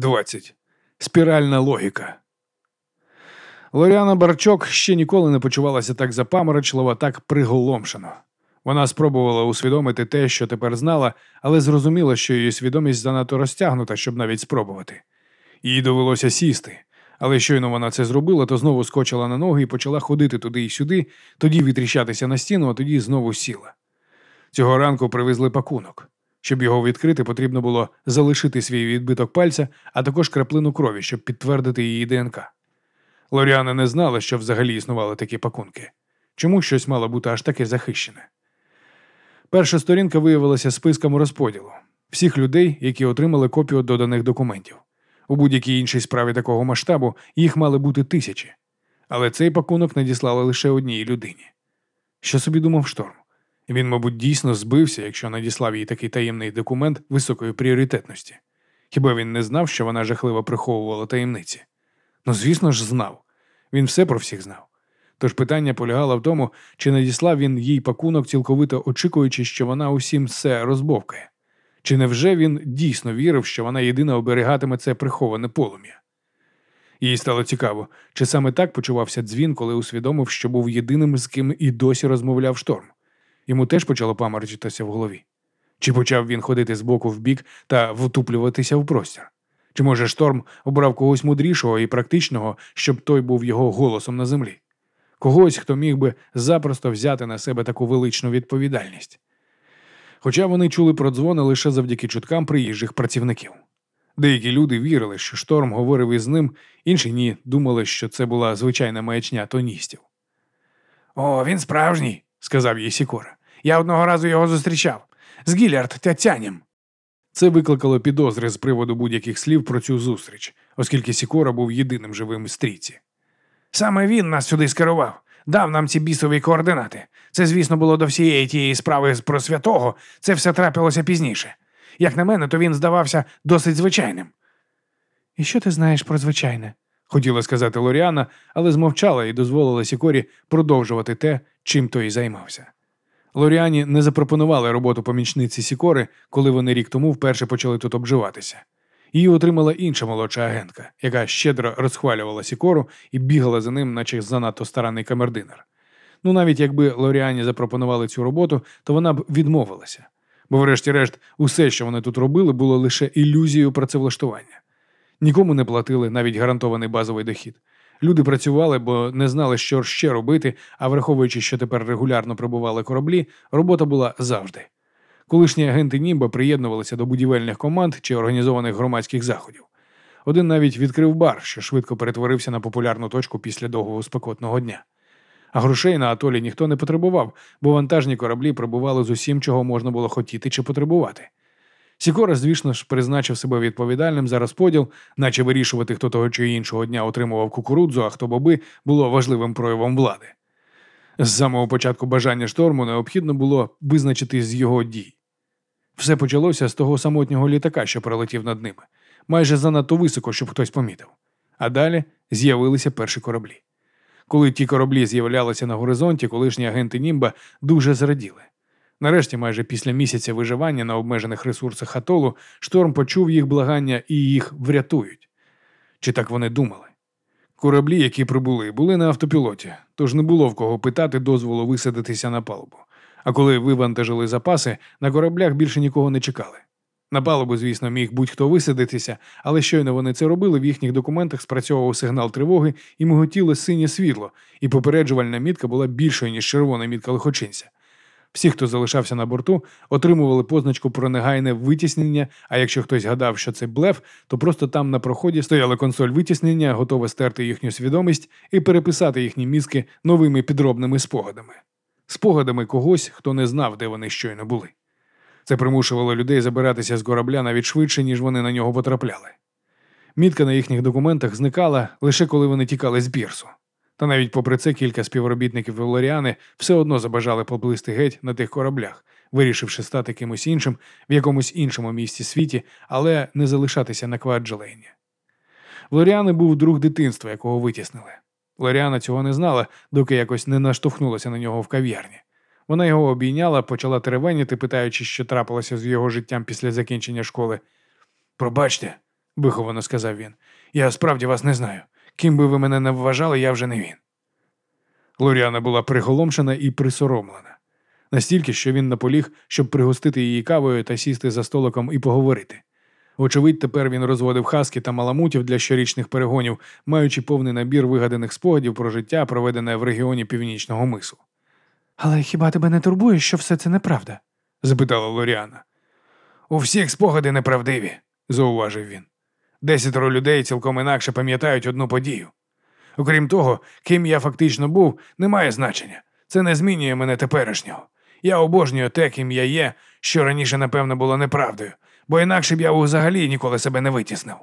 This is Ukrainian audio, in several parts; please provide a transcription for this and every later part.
20. Спіральна логіка. Лоріана Барчок ще ніколи не почувалася так запаморочливо, так приголомшено. Вона спробувала усвідомити те, що тепер знала, але зрозуміла, що її свідомість занадто розтягнута, щоб навіть спробувати. Їй довелося сісти, але щойно вона це зробила, то знову скочила на ноги і почала ходити туди і сюди, тоді відріщатися на стіну, а тоді знову сіла. Цього ранку привезли пакунок. Щоб його відкрити, потрібно було залишити свій відбиток пальця, а також краплину крові, щоб підтвердити її ДНК. Лоріана не знала, що взагалі існували такі пакунки. Чому щось мало бути аж таке захищене? Перша сторінка виявилася списком розподілу всіх людей, які отримали копію доданих документів. У будь-якій іншій справі такого масштабу їх мали бути тисячі. Але цей пакунок надіслали лише одній людині. Що собі думав шторм? Він, мабуть, дійсно збився, якщо надіслав їй такий таємний документ високої пріоритетності. Хіба він не знав, що вона жахливо приховувала таємниці? Ну, звісно ж, знав. Він все про всіх знав. Тож питання полягало в тому, чи надіслав він їй пакунок, цілковито очікуючи, що вона усім все розбовкає. Чи невже він дійсно вірив, що вона єдина оберігатиме це приховане полум'я? Їй стало цікаво, чи саме так почувався дзвін, коли усвідомив, що був єдиним, з ким і досі розмовляв шторм. Йому теж почало паморочитися в голові. Чи почав він ходити з боку в бік та втуплюватися в простір? Чи може шторм обрав когось мудрішого і практичного, щоб той був його голосом на землі? Когось, хто міг би запросто взяти на себе таку величну відповідальність. Хоча вони чули про дзвони лише завдяки чуткам приїжджих працівників. Деякі люди вірили, що шторм говорив із ним, інші ні, думали, що це була звичайна маячня тоністів. О, він справжній, сказав їй Сікора. Я одного разу його зустрічав з Гілярд Тятянем. Це викликало підозри з приводу будь-яких слів про цю зустріч, оскільки Сікора був єдиним живим стрійці. Саме він нас сюди скерував, дав нам ці бісові координати. Це, звісно, було до всієї тієї справи про святого, це все трапилося пізніше. Як на мене, то він здавався досить звичайним. І що ти знаєш про звичайне? хотіла сказати Лоріана, але змовчала і дозволила Сікорі продовжувати те, чим той займався. Лоріані не запропонували роботу помічниці Сікори, коли вони рік тому вперше почали тут обживатися. Її отримала інша молодша агентка, яка щедро розхвалювала Сікору і бігала за ним, наче занадто старанний камердинер. Ну, навіть якби Лоріані запропонували цю роботу, то вона б відмовилася. Бо, врешті-решт, усе, що вони тут робили, було лише ілюзією працевлаштування. Нікому не платили навіть гарантований базовий дохід. Люди працювали, бо не знали, що ще робити, а враховуючи, що тепер регулярно прибували кораблі, робота була завжди. Колишні агенти Німба приєднувалися до будівельних команд чи організованих громадських заходів. Один навіть відкрив бар, що швидко перетворився на популярну точку після довгого спекотного дня. А грошей на атолі ніхто не потребував, бо вантажні кораблі прибували з усім, чого можна було хотіти чи потребувати. Сікора, звісно ж, призначив себе відповідальним за розподіл, наче вирішувати, хто того чи іншого дня отримував кукурудзу, а хто боби, було важливим проявом влади. З самого початку бажання шторму необхідно було визначити з його дій. Все почалося з того самотнього літака, що пролетів над ними, майже занадто високо, щоб хтось помітив. А далі з'явилися перші кораблі. Коли ті кораблі з'являлися на горизонті, колишні агенти Німба дуже зраділи. Нарешті, майже після місяця виживання на обмежених ресурсах Атолу, шторм почув їх благання і їх врятують. Чи так вони думали? Кораблі, які прибули, були на автопілоті, тож не було в кого питати дозволу висадитися на палубу. А коли вивантажили запаси, на кораблях більше нікого не чекали. На палубу, звісно, міг будь-хто висадитися, але щойно вони це робили, в їхніх документах спрацьовував сигнал тривоги і миготіло синє світло, і попереджувальна мітка була більшою, ніж червона мітка лихочинця. Всі, хто залишався на борту, отримували позначку про негайне витіснення. А якщо хтось гадав, що це блеф, то просто там на проході стояла консоль витіснення, готова стерти їхню свідомість і переписати їхні мізки новими підробними спогадами, спогадами когось, хто не знав, де вони щойно були. Це примушувало людей забиратися з корабля навіть швидше, ніж вони на нього потрапляли. Мітка на їхніх документах зникала лише коли вони тікали з бірсу. Та навіть попри це кілька співробітників Валоріани все одно забажали поплисти геть на тих кораблях, вирішивши стати кимось іншим в якомусь іншому місці світі, але не залишатися на Кваджелейні. Лоріани був друг дитинства, якого витіснили. Лоріана цього не знала, доки якось не наштовхнулася на нього в кав'ярні. Вона його обійняла, почала теревеніти, питаючи, що трапилося з його життям після закінчення школи. Пробачте, виховано сказав він. Я справді вас не знаю. Ким би ви мене не вважали, я вже не він. Лоріана була приголомшена і присоромлена. Настільки, що він наполіг, щоб пригостити її кавою та сісти за столиком і поговорити. Вочевидь, тепер він розводив хаски та маламутів для щорічних перегонів, маючи повний набір вигаданих спогадів про життя, проведене в регіоні північного мису. Але хіба тебе не турбує, що все це неправда? запитала Лоріана. У всіх спогади неправдиві, зауважив він. Десятеро людей цілком інакше пам'ятають одну подію. Окрім того, ким я фактично був, не має значення. Це не змінює мене теперішнього. Я обожнюю те, ким я є, що раніше, напевно, було неправдою, бо інакше б я взагалі ніколи себе не витіснив.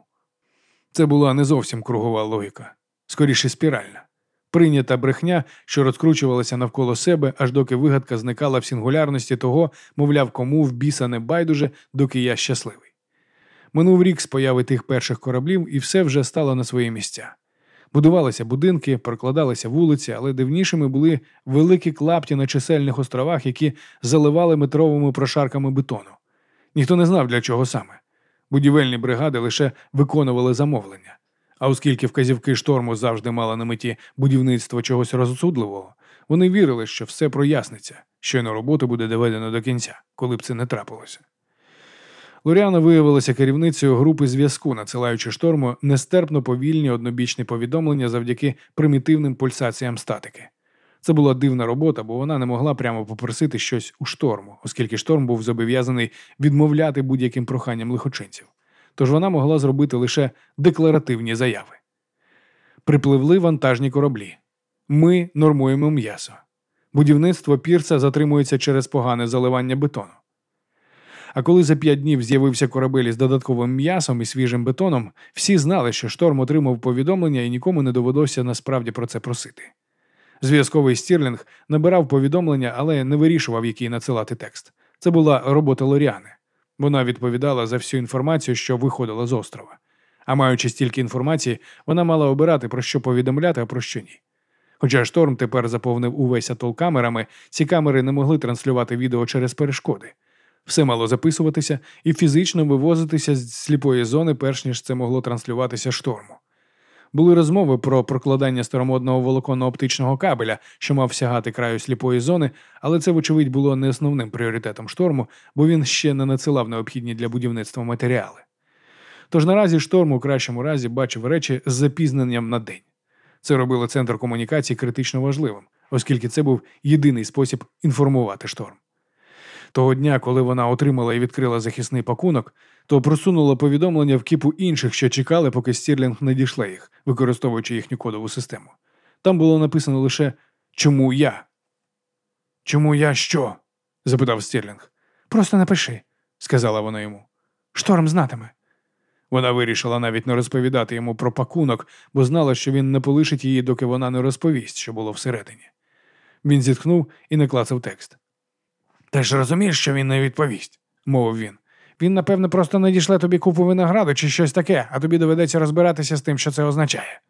Це була не зовсім кругова логіка, скоріше спіральна. Прийнята брехня, що розкручувалася навколо себе, аж доки вигадка зникала в сингулярності того, мовляв, кому в біса не байдуже, доки я щасливий. Минув рік з появи тих перших кораблів, і все вже стало на свої місця. Будувалися будинки, прокладалися вулиці, але дивнішими були великі клапті на чисельних островах, які заливали метровими прошарками бетону. Ніхто не знав, для чого саме. Будівельні бригади лише виконували замовлення. А оскільки вказівки шторму завжди мали на меті будівництво чогось розсудливого, вони вірили, що все проясниться, щойно робота буде доведена до кінця, коли б це не трапилося. Лоріана виявилася керівницею групи зв'язку, надсилаючи шторму нестерпно повільні однобічні повідомлення завдяки примітивним пульсаціям статики. Це була дивна робота, бо вона не могла прямо попросити щось у шторму, оскільки шторм був зобов'язаний відмовляти будь-яким проханням лихочинців. Тож вона могла зробити лише декларативні заяви. Припливли вантажні кораблі. Ми нормуємо м'ясо. Будівництво пірса затримується через погане заливання бетону. А коли за п'ять днів з'явився корабель із додатковим м'ясом і свіжим бетоном, всі знали, що шторм отримав повідомлення і нікому не довелося насправді про це просити. Зв'язковий Стірлінг набирав повідомлення, але не вирішував, який надсилати текст. Це була робота Лоріани. Вона відповідала за всю інформацію, що виходила з острова. А маючи стільки інформації, вона мала обирати, про що повідомляти, а про що ні. Хоча шторм тепер заповнив увесь атол камерами, ці камери не могли транслювати відео через перешкоди. Все мало записуватися і фізично вивозитися з сліпої зони, перш ніж це могло транслюватися шторму. Були розмови про прокладання старомодного волоконно-оптичного кабеля, що мав сягати краю сліпої зони, але це, вочевидь, було не основним пріоритетом шторму, бо він ще не надсилав необхідні для будівництва матеріали. Тож наразі шторм у кращому разі бачив речі з запізненням на день. Це робило центр комунікації критично важливим, оскільки це був єдиний спосіб інформувати шторм. Того дня, коли вона отримала і відкрила захисний пакунок, то просунула повідомлення в кіпу інших, що чекали, поки Стірлінг не дійшла їх, використовуючи їхню кодову систему. Там було написано лише Чому я? Чому я що? запитав Стірлінг. Просто напиши, сказала вона йому. Шторм знатиме. Вона вирішила навіть не розповідати йому про пакунок, бо знала, що він не полишить її, доки вона не розповість, що було всередині. Він зітхнув і наклацав текст. Ти ж розумієш, що він не відповість, мовив він. Він, напевне, просто надішле тобі купу винограду чи щось таке, а тобі доведеться розбиратися з тим, що це означає.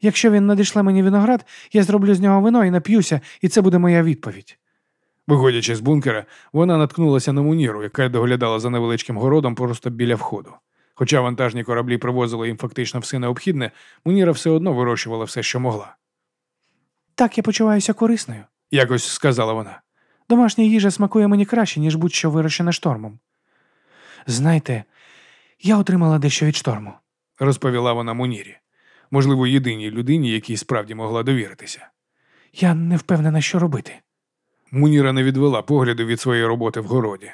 Якщо він надішле мені виноград, я зроблю з нього вино і нап'юся, і це буде моя відповідь. Виходячи з бункера, вона наткнулася на муніру, яка доглядала за невеличким городом просто біля входу. Хоча вантажні кораблі привозили їм фактично все необхідне, Муніра все одно вирощувала все, що могла. Так я почуваюся корисною, якось сказала вона. Домашня їжа смакує мені краще, ніж будь-що вирощене штормом. Знаєте, я отримала дещо від шторму, розповіла вона Мунірі, можливо, єдиній людині, якій справді могла довіритися. Я не впевнена, що робити. Муніра не відвела погляду від своєї роботи в городі.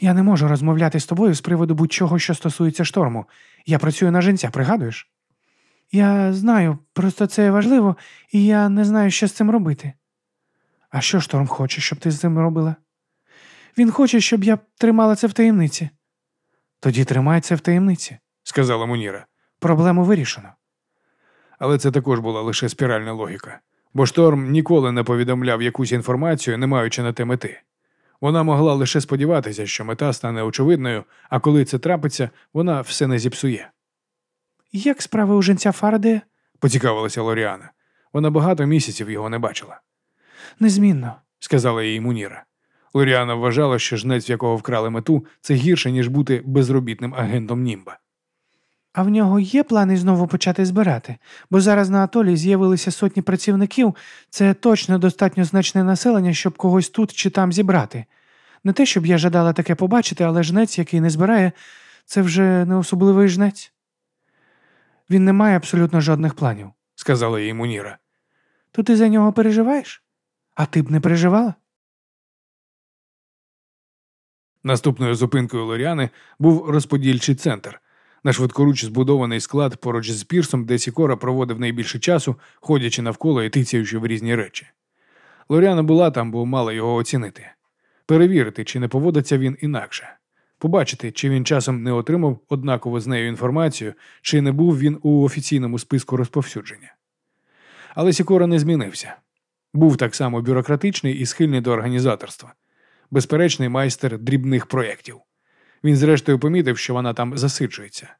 Я не можу розмовляти з тобою з приводу будь-чого, що стосується шторму. Я працюю на жінця, пригадуєш? Я знаю, просто це важливо, і я не знаю, що з цим робити. А що шторм хоче, щоб ти з цим робила? Він хоче, щоб я тримала це в таємниці. Тоді тримай це в таємниці, сказала Муніра. Проблему вирішено. Але це також була лише спіральна логіка, бо шторм ніколи не повідомляв якусь інформацію, не маючи на те мети. Вона могла лише сподіватися, що мета стане очевидною, а коли це трапиться, вона все не зіпсує. Як справи у женця Фарадея? поцікавилася Лоріана. Вона багато місяців його не бачила. Незмінно, сказала їй Муніра. Лоріана вважала, що жнець, в якого вкрали мету, це гірше, ніж бути безробітним агентом Німба. А в нього є плани знову почати збирати, бо зараз на атолі з'явилися сотні працівників, це точно достатньо значне населення, щоб когось тут чи там зібрати. Не те, щоб я жадала таке побачити, але жнець, який не збирає, це вже не особливий жнець. Він не має абсолютно жодних планів, сказала їй Муніра. То ти за нього переживаєш? А ти б не переживала? Наступною зупинкою Лоріани був розподільчий центр, на швидкоруч збудований склад поруч з пірсом, де Сікора проводив найбільше часу, ходячи навколо і тицяючи в різні речі. Лоріана була там, бо мала його оцінити, перевірити, чи не поводиться він інакше, побачити, чи він часом не отримав однаково з нею інформацію, чи не був він у офіційному списку розповсюдження. Але Сікора не змінився. Був так само бюрократичний і схильний до організаторства, безперечний майстер дрібних проєктів. Він, зрештою, помітив, що вона там засиджується.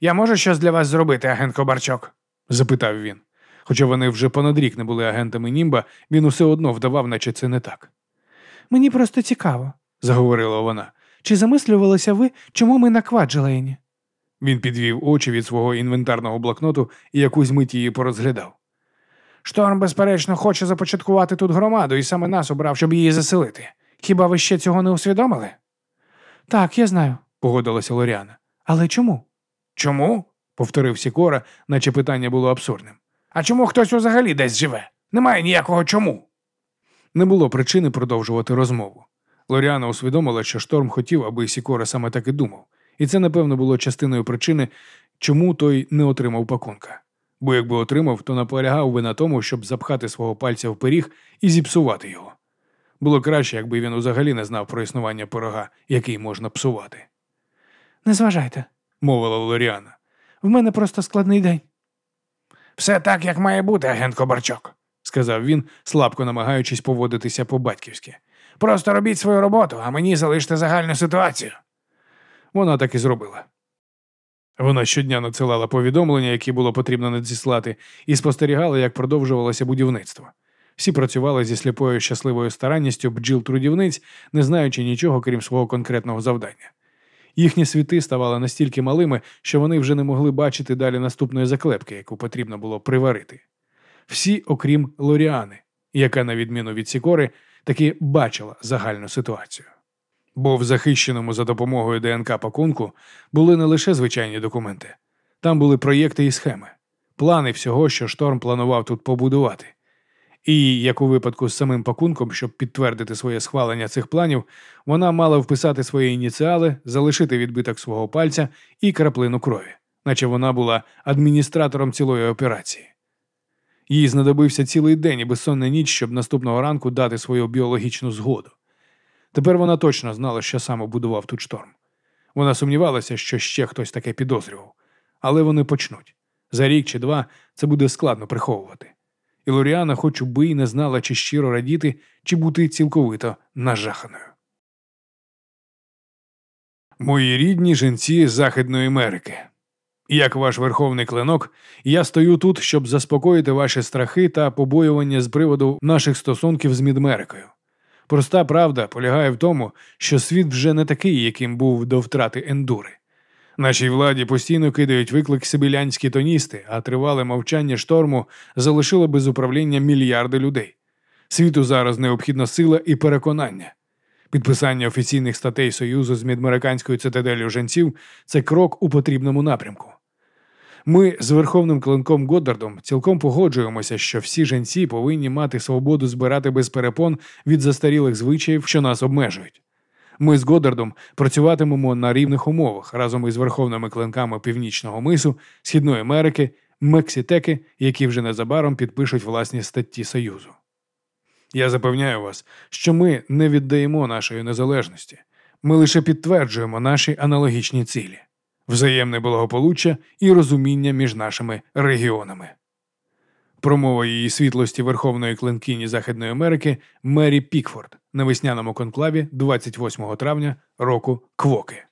Я можу щось для вас зробити, агент Кобарчок? запитав він. Хоча вони вже понад рік не були агентами Німба, він усе одно вдавав, наче це не так. Мені просто цікаво, заговорила вона. Чи замислювалися ви, чому ми на Кваджилейні? Він підвів очі від свого інвентарного блокноту і якусь мить її порозглядав. Шторм, безперечно, хоче започаткувати тут громаду і саме нас обрав, щоб її заселити. Хіба ви ще цього не усвідомили? Так, я знаю, погодилася Лоріана. Але чому? Чому? повторив Сікора, наче питання було абсурдним. А чому хтось взагалі десь живе? Немає ніякого чому. Не було причини продовжувати розмову. Лоріана усвідомила, що шторм хотів, аби Сікора саме так і думав, і це, напевно, було частиною причини, чому той не отримав пакунка. Бо якби отримав, то наполягав би на тому, щоб запхати свого пальця в пиріг і зіпсувати його. Було краще, якби він взагалі не знав про існування пирога, який можна псувати. Не зважайте, мовила Лоріана. В мене просто складний день. Все так, як має бути, агент Кобарчок, сказав він, слабко намагаючись поводитися по-батьківськи. Просто робіть свою роботу, а мені залиште загальну ситуацію. Вона так і зробила. Вона щодня надсилала повідомлення, які було потрібно надіслати, і спостерігала, як продовжувалося будівництво. Всі працювали зі сліпою щасливою старанністю бджіл трудівниць, не знаючи нічого, крім свого конкретного завдання. Їхні світи ставали настільки малими, що вони вже не могли бачити далі наступної заклепки, яку потрібно було приварити. Всі, окрім Лоріани, яка, на відміну від Сікори, таки бачила загальну ситуацію. Бо в захищеному за допомогою ДНК пакунку були не лише звичайні документи, там були проєкти і схеми, плани всього, що шторм планував тут побудувати. І, як у випадку з самим пакунком, щоб підтвердити своє схвалення цих планів, вона мала вписати свої ініціали, залишити відбиток свого пальця і краплину крові, наче вона була адміністратором цілої операції. Їй знадобився цілий день і безсонна ніч, щоб наступного ранку дати свою біологічну згоду. Тепер вона точно знала, що саме будував тут шторм. Вона сумнівалася, що ще хтось таке підозрював, але вони почнуть. За рік чи два це буде складно приховувати. І Лоріана, хоч би й не знала, чи щиро радіти, чи бути цілковито нажаханою. Мої рідні жінці Західної Америки. Як ваш верховний клинок, я стою тут, щоб заспокоїти ваші страхи та побоювання з приводу наших стосунків з Мідмерикою. Проста правда полягає в тому, що світ вже не такий, яким був до втрати ендури. Нашій владі постійно кидають виклик сибілянські тоністи, а тривале мовчання шторму залишило без управління мільярди людей. Світу зараз необхідна сила і переконання. Підписання офіційних статей Союзу з мідмериканською цитаделью женців це крок у потрібному напрямку. Ми з верховним клинком Годдардом цілком погоджуємося, що всі жінці повинні мати свободу збирати без перепон від застарілих звичаїв, що нас обмежують. Ми з Годдардом працюватимемо на рівних умовах разом із верховними клинками Північного мису, Східної Америки, Мексітеки, які вже незабаром підпишуть власні статті Союзу. Я запевняю вас, що ми не віддаємо нашої незалежності, ми лише підтверджуємо наші аналогічні цілі взаємне благополуччя і розуміння між нашими регіонами. Промова її світлості Верховної клинкині Західної Америки Мері Пікфорд на весняному конклаві 28 травня року Квоки.